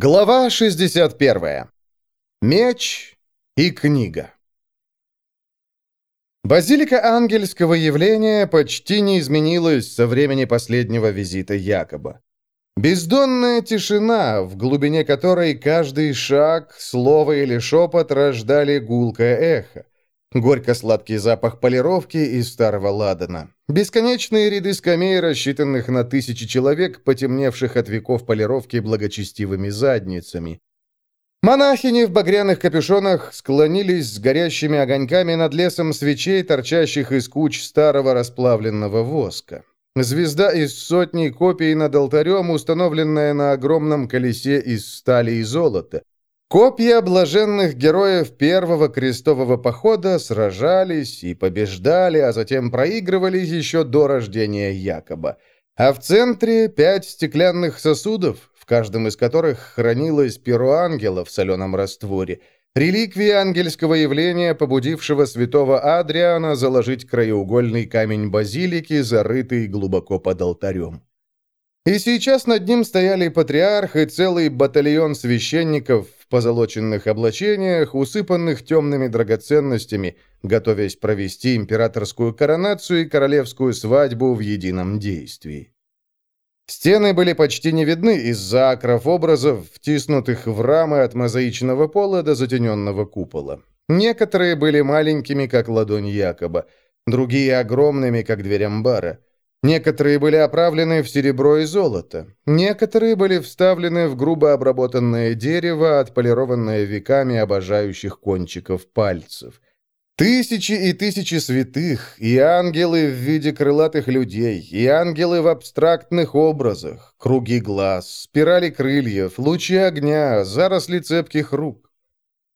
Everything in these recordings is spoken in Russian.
Глава 61. Меч и книга. Базилика ангельского явления почти не изменилась со времени последнего визита Якоба. Бездонная тишина, в глубине которой каждый шаг, слово или шепот рождали гулкое эхо. Горько-сладкий запах полировки из старого ладана. Бесконечные ряды скамей, рассчитанных на тысячи человек, потемневших от веков полировки благочестивыми задницами. Монахини в багряных капюшонах склонились с горящими огоньками над лесом свечей, торчащих из куч старого расплавленного воска. Звезда из сотни копий над алтарем, установленная на огромном колесе из стали и золота. Копья блаженных героев первого крестового похода сражались и побеждали, а затем проигрывали еще до рождения Якоба. А в центре пять стеклянных сосудов, в каждом из которых хранилось перо ангела в соленом растворе, реликвии ангельского явления, побудившего святого Адриана заложить краеугольный камень базилики, зарытый глубоко под алтарем. И сейчас над ним стояли патриарх и целый батальон священников в позолоченных облачениях, усыпанных темными драгоценностями, готовясь провести императорскую коронацию и королевскую свадьбу в едином действии. Стены были почти не видны из-за акров образов, втиснутых в рамы от мозаичного пола до затененного купола. Некоторые были маленькими, как ладонь Якоба, другие огромными, как дверь амбара. Некоторые были оправлены в серебро и золото. Некоторые были вставлены в грубо обработанное дерево, отполированное веками обожающих кончиков пальцев. Тысячи и тысячи святых, и ангелы в виде крылатых людей, и ангелы в абстрактных образах, круги глаз, спирали крыльев, лучи огня, заросли цепких рук.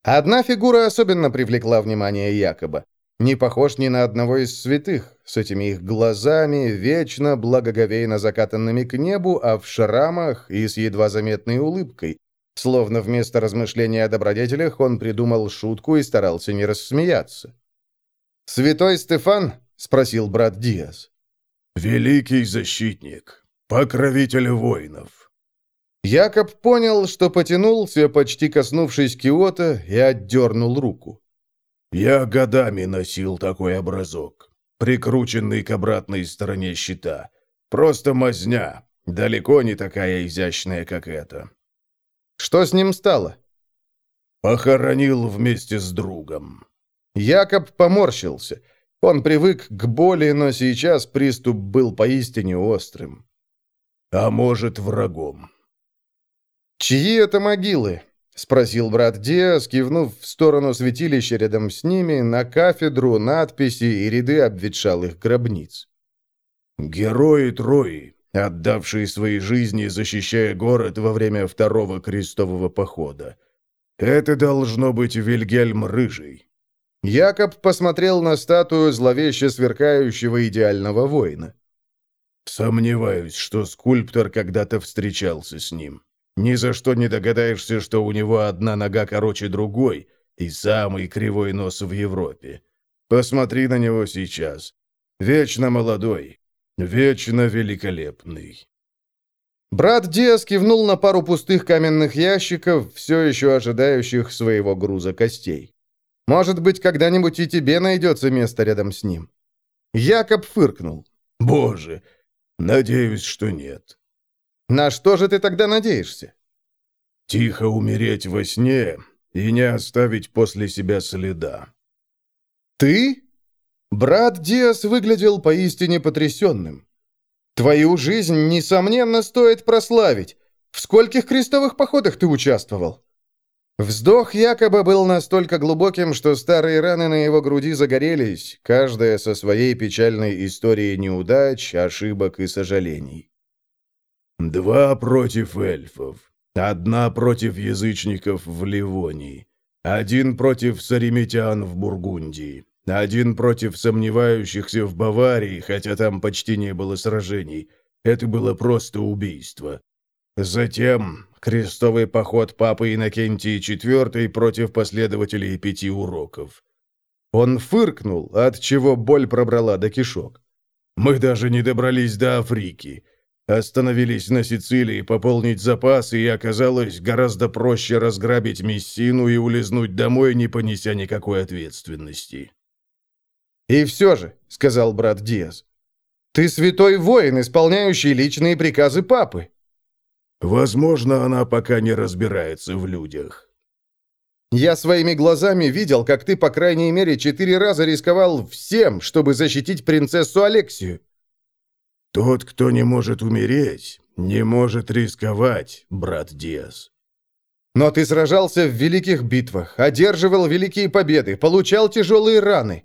Одна фигура особенно привлекла внимание Якоба. Не похож ни на одного из святых, с этими их глазами, вечно благоговейно закатанными к небу, а в шрамах и с едва заметной улыбкой. Словно вместо размышления о добродетелях он придумал шутку и старался не рассмеяться. «Святой Стефан?» — спросил брат Диас. «Великий защитник, покровитель воинов». Якоб понял, что потянулся, почти коснувшись Киота, и отдернул руку. Я годами носил такой образок, прикрученный к обратной стороне щита. Просто мазня, далеко не такая изящная, как эта. Что с ним стало? Похоронил вместе с другом. Якоб поморщился. Он привык к боли, но сейчас приступ был поистине острым. А может, врагом. Чьи это могилы? — спросил брат Диас, кивнув в сторону святилища рядом с ними, на кафедру, надписи и ряды обветшалых гробниц. «Герои Трои, отдавшие свои жизни, защищая город во время второго крестового похода. Это должно быть Вильгельм Рыжий». Якоб посмотрел на статую зловеще сверкающего идеального воина. «Сомневаюсь, что скульптор когда-то встречался с ним». Ни за что не догадаешься, что у него одна нога короче другой и самый кривой нос в Европе. Посмотри на него сейчас. Вечно молодой, вечно великолепный. Брат Диас кивнул на пару пустых каменных ящиков, все еще ожидающих своего груза костей. «Может быть, когда-нибудь и тебе найдется место рядом с ним?» Якоб фыркнул. «Боже, надеюсь, что нет». На что же ты тогда надеешься? Тихо умереть во сне и не оставить после себя следа. Ты? Брат Диас выглядел поистине потрясенным. Твою жизнь, несомненно, стоит прославить. В скольких крестовых походах ты участвовал? Вздох якобы был настолько глубоким, что старые раны на его груди загорелись, каждая со своей печальной историей неудач, ошибок и сожалений. Два против эльфов. Одна против язычников в Ливонии. Один против саримитян в Бургундии. Один против сомневающихся в Баварии, хотя там почти не было сражений. Это было просто убийство. Затем крестовый поход папы Иннокентии IV против последователей пяти уроков. Он фыркнул, от чего боль пробрала до кишок. «Мы даже не добрались до Африки. Остановились на Сицилии пополнить запасы, и оказалось гораздо проще разграбить Мессину и улизнуть домой, не понеся никакой ответственности. «И все же», — сказал брат Диас, — «ты святой воин, исполняющий личные приказы папы». «Возможно, она пока не разбирается в людях». «Я своими глазами видел, как ты, по крайней мере, четыре раза рисковал всем, чтобы защитить принцессу Алексию». «Тот, кто не может умереть, не может рисковать, брат Диас». «Но ты сражался в великих битвах, одерживал великие победы, получал тяжелые раны».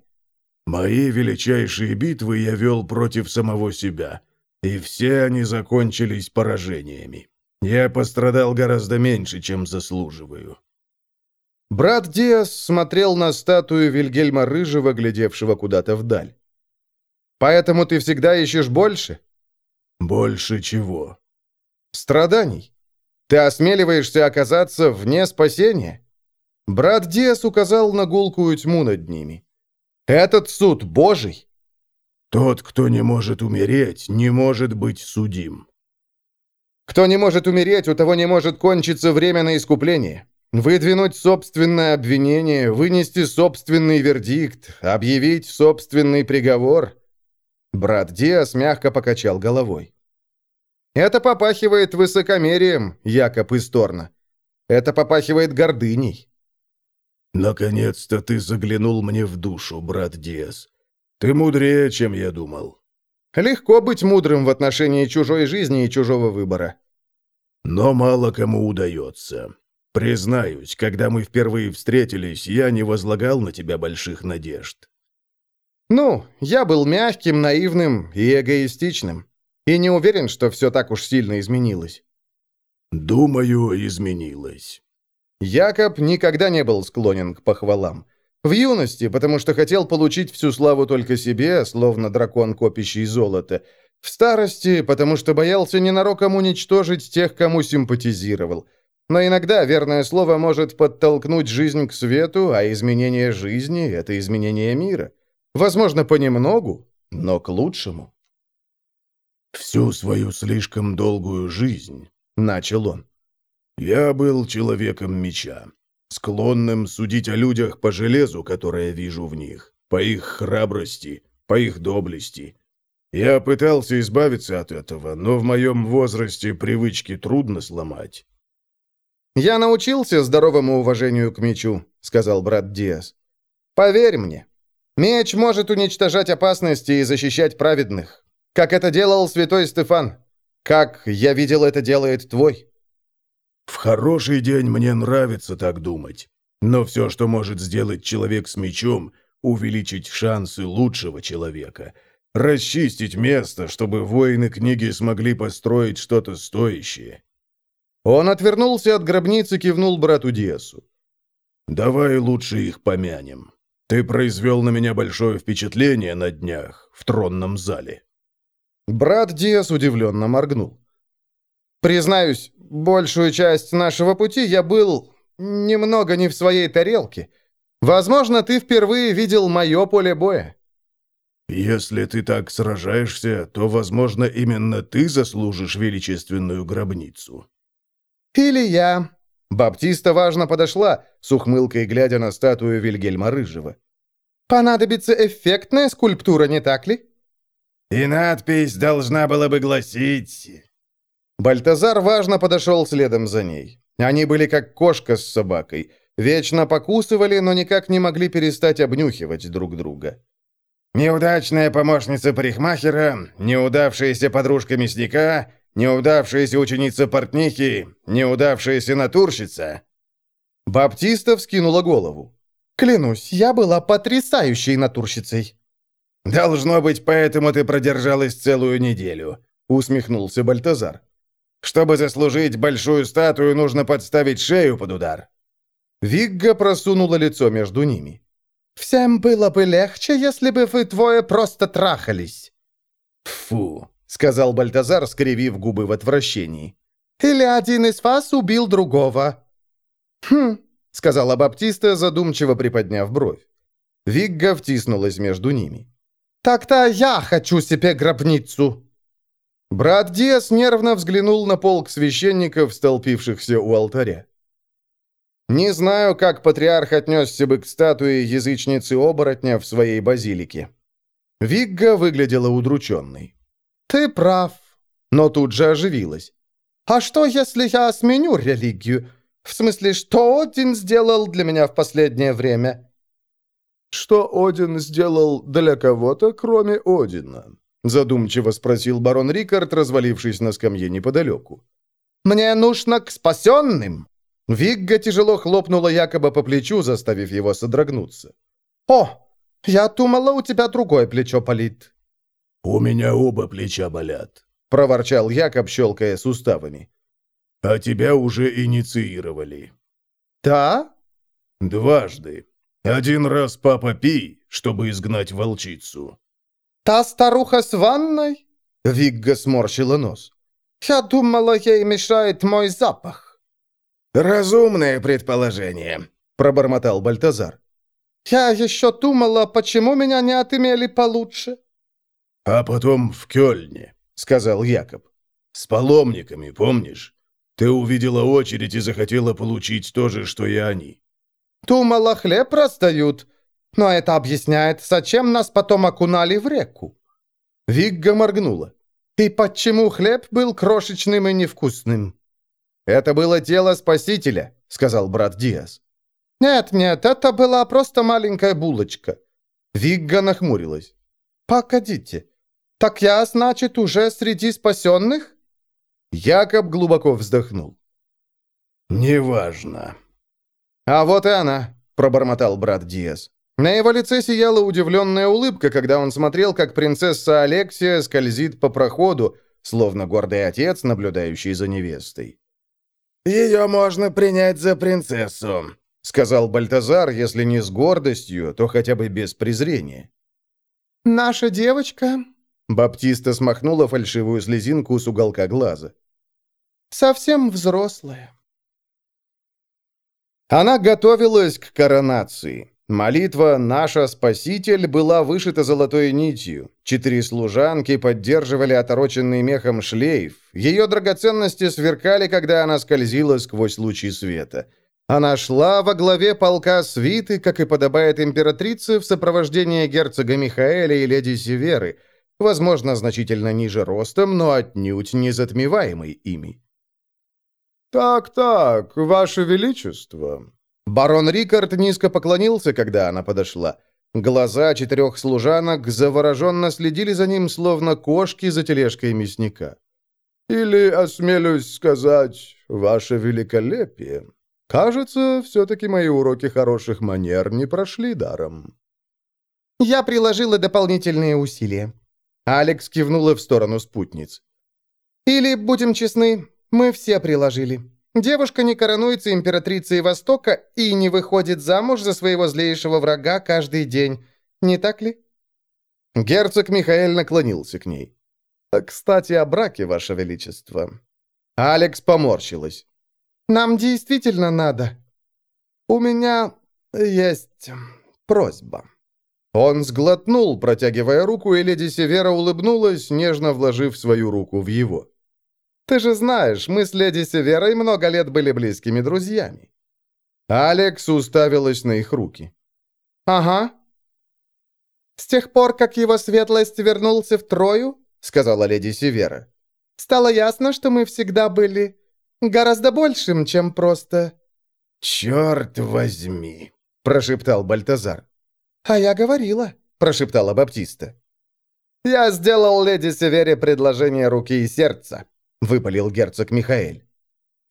«Мои величайшие битвы я вел против самого себя, и все они закончились поражениями. Я пострадал гораздо меньше, чем заслуживаю». Брат Диас смотрел на статую Вильгельма Рыжего, глядевшего куда-то вдаль. Поэтому ты всегда ищешь больше? Больше чего? Страданий. Ты осмеливаешься оказаться вне спасения? Брат Диас указал на гулкую тьму над ними. Этот суд Божий. Тот, кто не может умереть, не может быть судим. Кто не может умереть, у того не может кончиться время на искупление. Выдвинуть собственное обвинение, вынести собственный вердикт, объявить собственный приговор. Брат Диас мягко покачал головой. «Это попахивает высокомерием, Якоб Исторна. Это попахивает гордыней». «Наконец-то ты заглянул мне в душу, брат Диас. Ты мудрее, чем я думал». «Легко быть мудрым в отношении чужой жизни и чужого выбора». «Но мало кому удается. Признаюсь, когда мы впервые встретились, я не возлагал на тебя больших надежд. Ну, я был мягким, наивным и эгоистичным. И не уверен, что все так уж сильно изменилось. Думаю, изменилось. Якоб никогда не был склонен к похвалам. В юности, потому что хотел получить всю славу только себе, словно дракон, копящий золото. В старости, потому что боялся ненароком уничтожить тех, кому симпатизировал. Но иногда верное слово может подтолкнуть жизнь к свету, а изменение жизни — это изменение мира. Возможно, понемногу, но к лучшему. «Всю свою слишком долгую жизнь», — начал он, — «я был человеком меча, склонным судить о людях по железу, которое вижу в них, по их храбрости, по их доблести. Я пытался избавиться от этого, но в моем возрасте привычки трудно сломать». «Я научился здоровому уважению к мечу», — сказал брат Диас. «Поверь мне, Меч может уничтожать опасности и защищать праведных. Как это делал святой Стефан. Как, я видел, это делает твой. В хороший день мне нравится так думать. Но все, что может сделать человек с мечом, увеличить шансы лучшего человека, расчистить место, чтобы воины книги смогли построить что-то стоящее. Он отвернулся от гробницы и кивнул брату Диасу. «Давай лучше их помянем». Ты произвел на меня большое впечатление на днях в тронном зале». Брат Диас удивленно моргнул. «Признаюсь, большую часть нашего пути я был немного не в своей тарелке. Возможно, ты впервые видел мое поле боя». «Если ты так сражаешься, то, возможно, именно ты заслужишь величественную гробницу». «Или я», Баптиста важно подошла, с ухмылкой глядя на статую Вильгельма Рыжего. «Понадобится эффектная скульптура, не так ли?» «И надпись должна была бы гласить...» Бальтазар важно подошел следом за ней. Они были как кошка с собакой. Вечно покусывали, но никак не могли перестать обнюхивать друг друга. «Неудачная помощница парикмахера, неудавшаяся подружка мясника, Неудавшаяся ученица портнихи, неудавшаяся натурщица». Баптиста вскинула голову. «Клянусь, я была потрясающей натурщицей». «Должно быть, поэтому ты продержалась целую неделю», — усмехнулся Бальтазар. «Чтобы заслужить большую статую, нужно подставить шею под удар». Вигга просунула лицо между ними. «Всем было бы легче, если бы вы двое просто трахались». «Фу, — сказал Бальтазар, скривив губы в отвращении. «Или один из вас убил другого». «Хм», — сказала Баптиста, задумчиво приподняв бровь. Вигга втиснулась между ними. «Так-то я хочу себе гробницу». Брат Диас нервно взглянул на полк священников, столпившихся у алтаря. Не знаю, как патриарх отнесся бы к статуе язычницы-оборотня в своей базилике. Вигга выглядела удрученной. «Ты прав», но тут же оживилась. «А что, если я сменю религию? В смысле, что Один сделал для меня в последнее время?» «Что Один сделал для кого-то, кроме Одина?» задумчиво спросил барон Рикард, развалившись на скамье неподалеку. «Мне нужно к спасенным!» Вигга тяжело хлопнула якобы по плечу, заставив его содрогнуться. «О, я думала, у тебя другое плечо болит». «У меня оба плеча болят», — проворчал Якоб, щелкая суставами. «А тебя уже инициировали». «Да?» «Дважды. Один раз папа Пи, чтобы изгнать волчицу». «Та старуха с ванной?» Вигга сморщила нос. «Я думала, ей мешает мой запах». «Разумное предположение», — пробормотал Бальтазар. «Я еще думала, почему меня не отымели получше». «А потом в Кёльне», — сказал Якоб. «С паломниками, помнишь? Ты увидела очередь и захотела получить то же, что и они». «Думала, хлеб раздают. Но это объясняет, зачем нас потом окунали в реку». Вигга моргнула. «И почему хлеб был крошечным и невкусным?» «Это было тело Спасителя», — сказал брат Диас. «Нет-нет, это была просто маленькая булочка». Вигга нахмурилась. «Погодите, так я, значит, уже среди спасенных?» Якоб глубоко вздохнул. «Неважно». «А вот и она», — пробормотал брат Диас. На его лице сияла удивленная улыбка, когда он смотрел, как принцесса Алексия скользит по проходу, словно гордый отец, наблюдающий за невестой. «Ее можно принять за принцессу», — сказал Бальтазар, если не с гордостью, то хотя бы без презрения. «Наша девочка...» Баптиста смахнула фальшивую слезинку с уголка глаза. «Совсем взрослая». Она готовилась к коронации. Молитва «Наша Спаситель» была вышита золотой нитью. Четыре служанки поддерживали отороченный мехом шлейф. Ее драгоценности сверкали, когда она скользила сквозь лучи света. Она шла во главе полка свиты, как и подобает императрице, в сопровождении герцога Михаэля и леди Северы, возможно, значительно ниже ростом, но отнюдь не затмеваемой ими. «Так-так, Ваше Величество», Барон Рикард низко поклонился, когда она подошла. Глаза четырех служанок завороженно следили за ним, словно кошки за тележкой мясника. «Или, осмелюсь сказать, ваше великолепие. Кажется, все-таки мои уроки хороших манер не прошли даром». «Я приложила дополнительные усилия». Алекс кивнула в сторону спутниц. «Или, будем честны, мы все приложили. Девушка не коронуется императрицей Востока и не выходит замуж за своего злейшего врага каждый день. Не так ли?» Герцог Михаэль наклонился к ней. «Кстати, о браке, Ваше Величество». Алекс поморщилась. «Нам действительно надо. У меня есть просьба». Он сглотнул, протягивая руку, и леди Севера улыбнулась, нежно вложив свою руку в его. Ты же знаешь, мы с леди Северой много лет были близкими друзьями». Алекс уставилась на их руки. «Ага». «С тех пор, как его светлость вернулся в Трою, — сказала леди Севера, — стало ясно, что мы всегда были гораздо большим, чем просто...» «Черт возьми!» — прошептал Бальтазар. «А я говорила», — прошептала Баптиста. «Я сделал леди Севере предложение руки и сердца», — выпалил герцог Михаэль.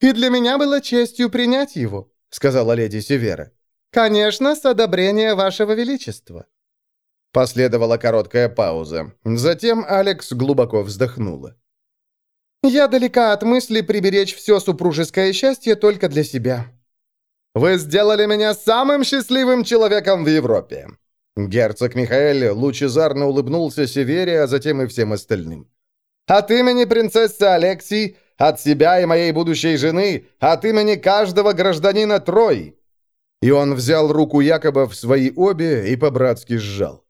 «И для меня было честью принять его», — сказала леди Севера. «Конечно, с одобрения вашего величества». Последовала короткая пауза. Затем Алекс глубоко вздохнула. «Я далека от мысли приберечь все супружеское счастье только для себя». «Вы сделали меня самым счастливым человеком в Европе!» Герцог Михаэль лучезарно улыбнулся Севере, а затем и всем остальным. От имени принцессы Алексии, от себя и моей будущей жены, от имени каждого гражданина Трой!» И он взял руку Якоба в свои обе и по-братски сжал.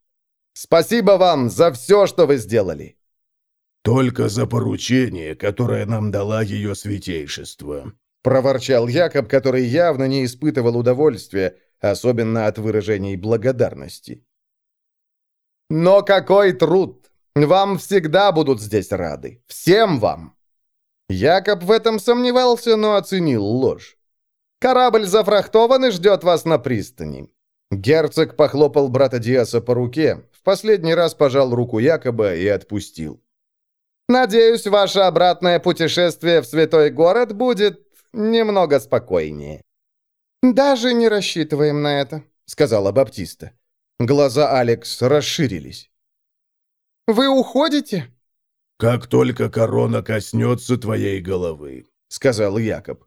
«Спасибо вам за все, что вы сделали!» «Только за поручение, которое нам дала ее святейшество», — проворчал Якоб, который явно не испытывал удовольствия, особенно от выражений благодарности. «Но какой труд! Вам всегда будут здесь рады. Всем вам!» Якоб в этом сомневался, но оценил ложь. «Корабль зафрахтован и ждет вас на пристани». Герцог похлопал брата Диаса по руке, в последний раз пожал руку Якоба и отпустил. «Надеюсь, ваше обратное путешествие в святой город будет немного спокойнее». «Даже не рассчитываем на это», — сказала Баптиста. Глаза Алекс расширились. «Вы уходите?» «Как только корона коснется твоей головы», — сказал Якоб.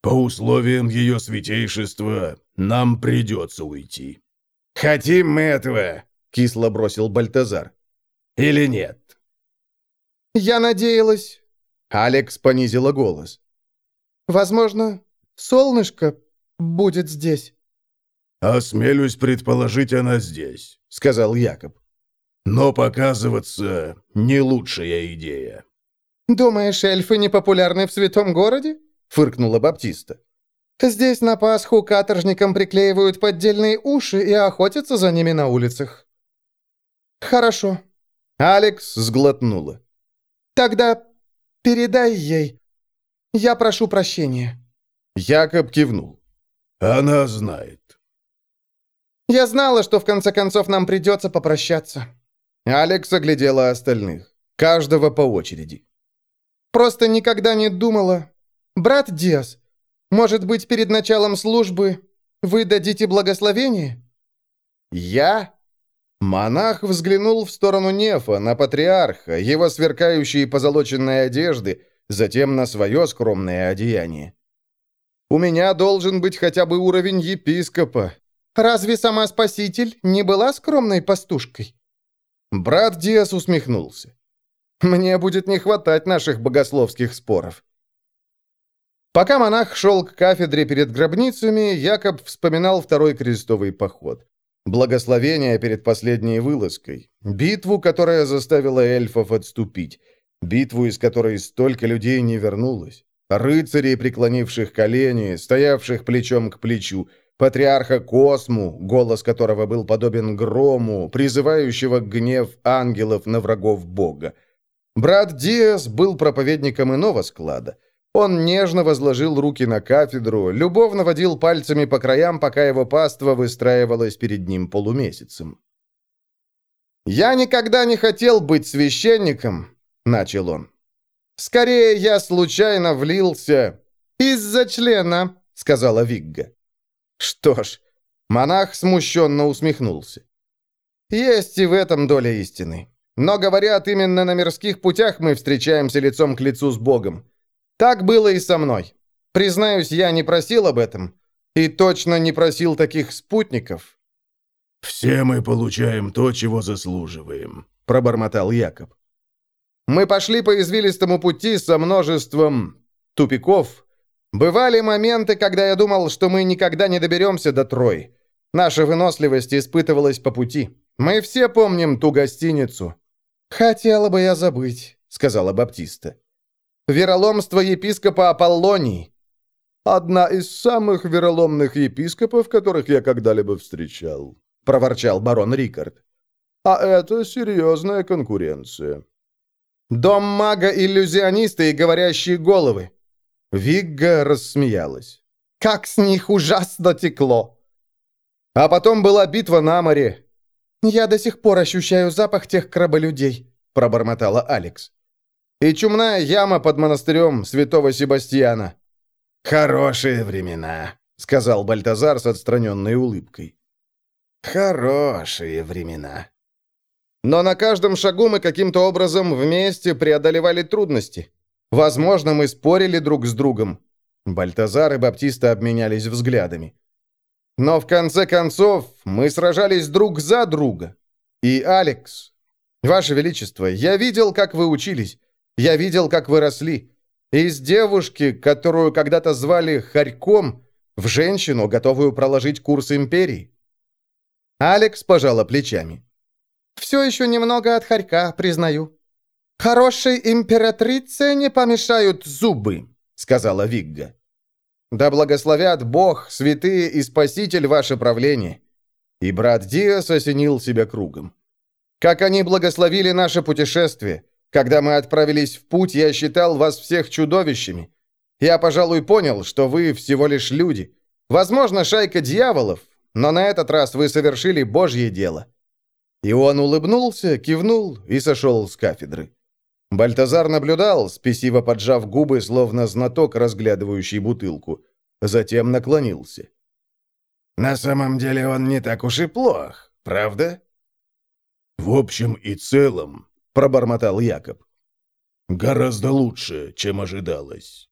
«По условиям ее святейшества нам придется уйти». «Хотим мы этого», — кисло бросил Бальтазар. «Или нет?» «Я надеялась...» Алекс понизила голос. «Возможно, солнышко будет здесь». «Осмелюсь предположить, она здесь», — сказал Якоб. «Но показываться — не лучшая идея». «Думаешь, эльфы не популярны в святом городе?» — фыркнула Баптиста. «Здесь на Пасху каторжникам приклеивают поддельные уши и охотятся за ними на улицах». «Хорошо». Алекс сглотнула. «Тогда передай ей. Я прошу прощения». Якоб кивнул. «Она знает». «Я знала, что в конце концов нам придется попрощаться». Алекс оглядела остальных. Каждого по очереди. «Просто никогда не думала. Брат Диас, может быть, перед началом службы вы дадите благословение?» «Я?» Монах взглянул в сторону Нефа, на патриарха, его сверкающие позолоченные одежды, затем на свое скромное одеяние. «У меня должен быть хотя бы уровень епископа». «Разве сама Спаситель не была скромной пастушкой?» Брат Диас усмехнулся. «Мне будет не хватать наших богословских споров». Пока монах шел к кафедре перед гробницами, Якоб вспоминал второй крестовый поход. Благословение перед последней вылазкой. Битву, которая заставила эльфов отступить. Битву, из которой столько людей не вернулось. Рыцарей, преклонивших колени, стоявших плечом к плечу. Патриарха Косму, голос которого был подобен грому, призывающего гнев ангелов на врагов Бога. Брат Диас был проповедником иного склада. Он нежно возложил руки на кафедру, любовно водил пальцами по краям, пока его паства выстраивалась перед ним полумесяцем. «Я никогда не хотел быть священником», — начал он. «Скорее, я случайно влился из-за члена», — сказала Вигга. Что ж, монах смущенно усмехнулся. Есть и в этом доля истины. Но, говорят, именно на мирских путях мы встречаемся лицом к лицу с Богом. Так было и со мной. Признаюсь, я не просил об этом. И точно не просил таких спутников. «Все мы получаем то, чего заслуживаем», — пробормотал Якоб. «Мы пошли по извилистому пути со множеством тупиков. Бывали моменты, когда я думал, что мы никогда не доберемся до Трой. Наша выносливость испытывалась по пути. Мы все помним ту гостиницу». «Хотела бы я забыть», — сказала Баптиста. Вероломство епископа Аполлонии. Одна из самых вероломных епископов, которых я когда-либо встречал, проворчал барон Рикард. А это серьезная конкуренция. Дом мага-иллюзиониста и говорящие головы. Вигга рассмеялась. Как с них ужасно текло. А потом была битва на море. «Я до сих пор ощущаю запах тех краболюдей», — пробормотала Алекс и чумная яма под монастырем святого Себастьяна». «Хорошие времена», — сказал Бальтазар с отстраненной улыбкой. «Хорошие времена». Но на каждом шагу мы каким-то образом вместе преодолевали трудности. Возможно, мы спорили друг с другом. Бальтазар и Баптиста обменялись взглядами. Но в конце концов мы сражались друг за друга. И Алекс, Ваше Величество, я видел, как вы учились. Я видел, как вы росли. Из девушки, которую когда-то звали Харьком, в женщину, готовую проложить курс империи. Алекс пожала плечами. «Все еще немного от Харька, признаю». «Хорошей императрице не помешают зубы», — сказала Вигга. «Да благословят Бог, святые и Спаситель ваше правление». И брат Диас осенил себя кругом. «Как они благословили наше путешествие! Когда мы отправились в путь, я считал вас всех чудовищами. Я, пожалуй, понял, что вы всего лишь люди. Возможно, шайка дьяволов, но на этот раз вы совершили Божье дело». И он улыбнулся, кивнул и сошел с кафедры. Бальтазар наблюдал, спесиво поджав губы, словно знаток, разглядывающий бутылку. Затем наклонился. «На самом деле он не так уж и плох, правда?» «В общем и целом», — пробормотал Якоб. «Гораздо лучше, чем ожидалось».